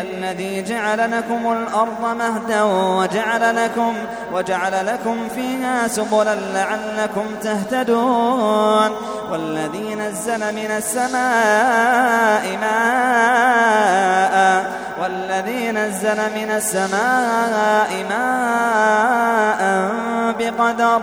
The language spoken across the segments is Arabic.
الذي جعل لكم الأرض مهدا وجعل لكم وجعل لكم فيها سبلا لعلكم تهتدون. والذي نزل من السماء ماء والذي نزل من السماء ماء بقدر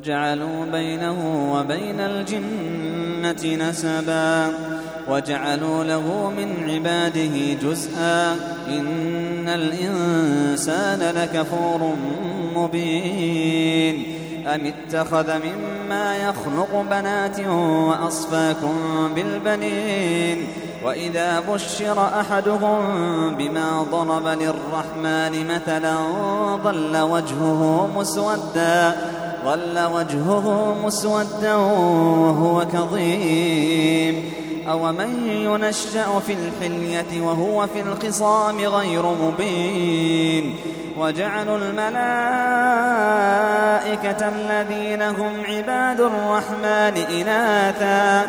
وجعلوا بينه وبين الجنة نسبا وجعلوا له من عباده جزءا إن الإنسان لكفور مبين. أم اتخذ مما يخلق بنات وأصفاكم بالبنين؟ وإذا بشر أحدهم بما ضرب للرحمن مثلا ظل وجهه مسودا ظل وجهه مسودا وهو كظيم. أومن ينشأ في الحلية وهو في الخصام غير مبين. وجعلوا الملائكة الذين هم عباد الرحمن إناثا.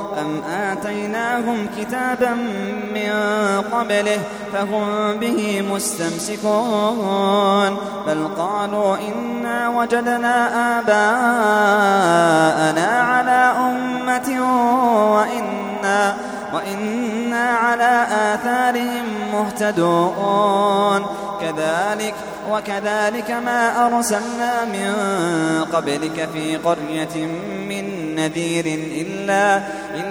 أم آتيناهم كتابا من قبله فهم به مستمسكون بل قالوا إنا وجدنا آباءنا على أمة وإنا وإنا على آثارهم مهتدون كذلك وكذلك ما أرسلنا من قبلك في قرية من نذير إلا, إلا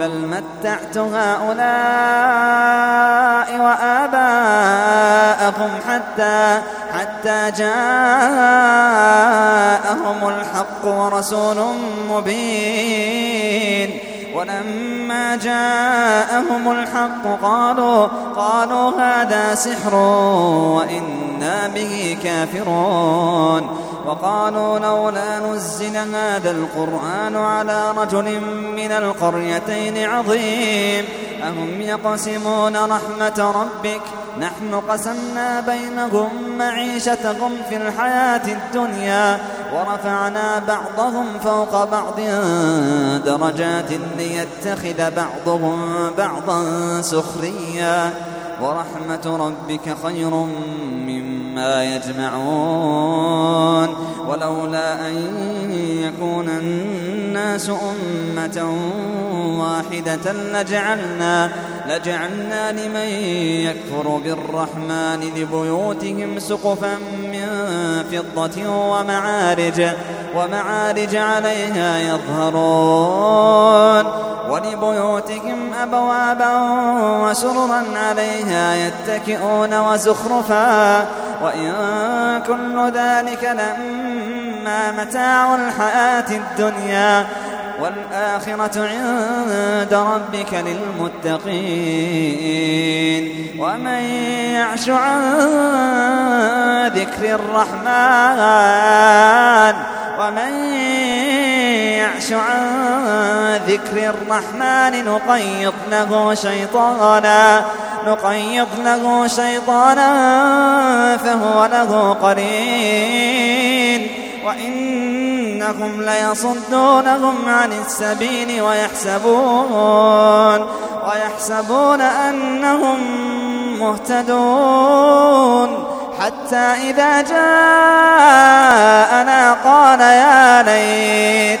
بل متعت هؤلاء وآباءهم حتى حتى جاءهم الحق ورسول مبين. ولما جاءهم الحق قالوا قالوا هذا سحر وإنا به كافرون. وقالوا لولا نزل هذا القرآن على رجل من القريتين عظيم. أهم يقسمون رحمة ربك؟ نحن قسمنا بينهم معيشتهم في الحياة الدنيا ورفعنا بعضهم فوق بعض درجات ليتخذ بعضهم بعضا سخريا. ورحمة ربك خير مما يجمعون ولولا أن يكون الناس أمة واحدة لجعلنا لجعلنا لمن يكفر بالرحمن لبيوتهم سقفا من فضة ومعارج ومعارج عليها يظهرون ولبيوتهم أبوابا وسررا عليها يتكئون وزخرفا. وإن كل ذلك لما متاع الحياة الدنيا والآخرة عند ربك للمتقين. ومن يعش عن ذكر الرحمن ومن يعش عن ذكر الرحمن نقيض له شيطانا نقيض له شيطانا فهو له قرين. وإنهم ليصدونهم عن السبيل ويحسبون ويحسبون أنهم مهتدون. حتى إذا جاءنا قال يا ليت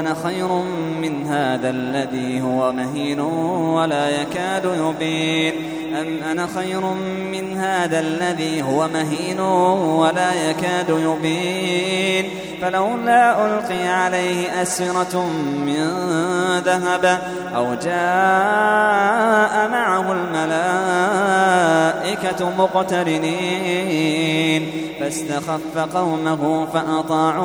أنا خير من هذا الذي هو مهين ولا يكاد يبين. أم أنا خير من هذا الذي هو مهين ولا يكاد يبين. فلولا ألقي عليه أسرة من ذهب أو جاء معه الملائكة مقترنين. فاستخف قومه فأطاعوه.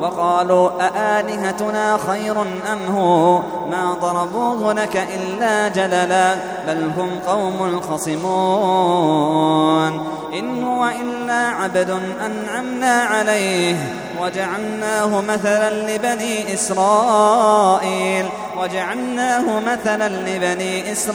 وقالوا أآلهتنا خير أم هو؟ ما ضربوه لك إلا جدلا بل هم قوم خصمون. إن هو إلا عبد أنعمنا عليه وجعلناه مثلا لبني إسرائيل. وجعلناه مثلا لبني إسرائيل.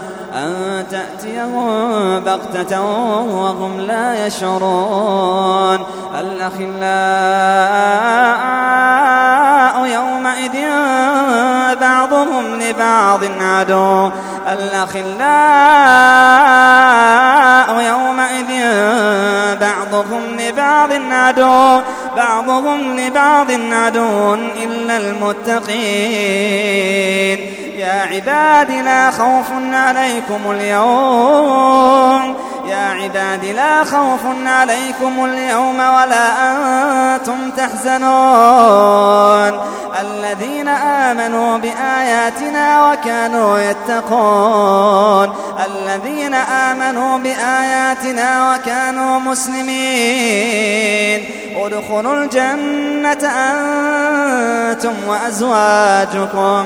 أن تأتيهم بغتة وهم لا يشعرون. الأخلاء يومئذ بعضهم لبعض عدو. الأخلاء يومئذ بعضهم لبعض عدو. بعضهم لبعض عدو إلا المتقين. يا عباد لا خوف عليكم اليوم. يا عباد لا خوف عليكم اليوم ولا أنتم تحزنون. الذين آمنوا بآياتنا وكانوا يتقون. الذين آمنوا بآياتنا وكانوا مسلمين. ادخلوا الجنة أنتم وأزواجكم.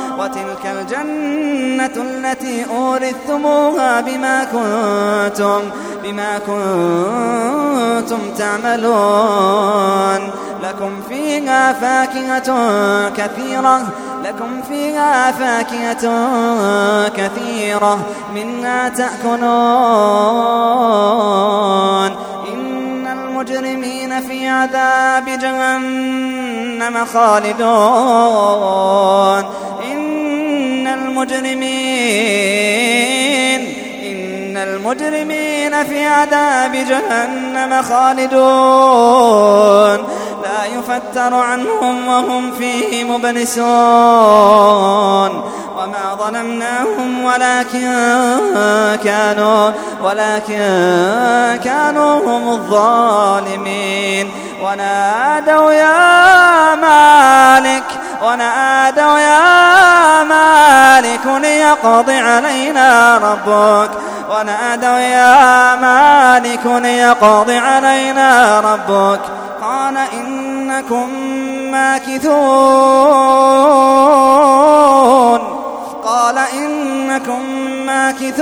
وتلك الجنة التي أورثتموها بما كنتم بما كنتم تعملون. لكم فيها فاكهة كثيرة لكم فيها فاكهة كثيرة منها تأكلون. إن المجرمين في عذاب جهنم خالدون. المجرمين. إن المجرمين في عذاب جهنم خالدون. لا يفتر عنهم وهم فيه مبلسون. وما ظلمناهم ولكن كانوا ولكن كانوا هم الظالمين. ونادوا يا مالك ونادوا يا مالك ليقض علينا ربك. ونادوا يا مالك ليقض علينا ربك. قال إنكم ماكثون. قال إنكم ماكثون.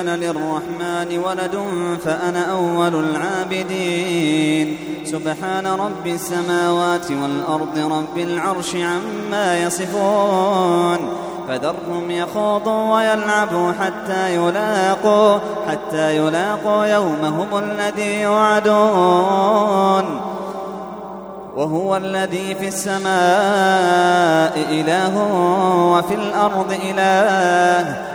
كان للرحمن ولد فأنا أول العابدين. سبحان رب السماوات والأرض رب العرش عما يصفون. فذرهم يخوضوا ويلعبوا حتى يلاقوا حتى يلاقوا يومهم الذي يوعدون. وهو الذي في السماء إله وفي الأرض إله.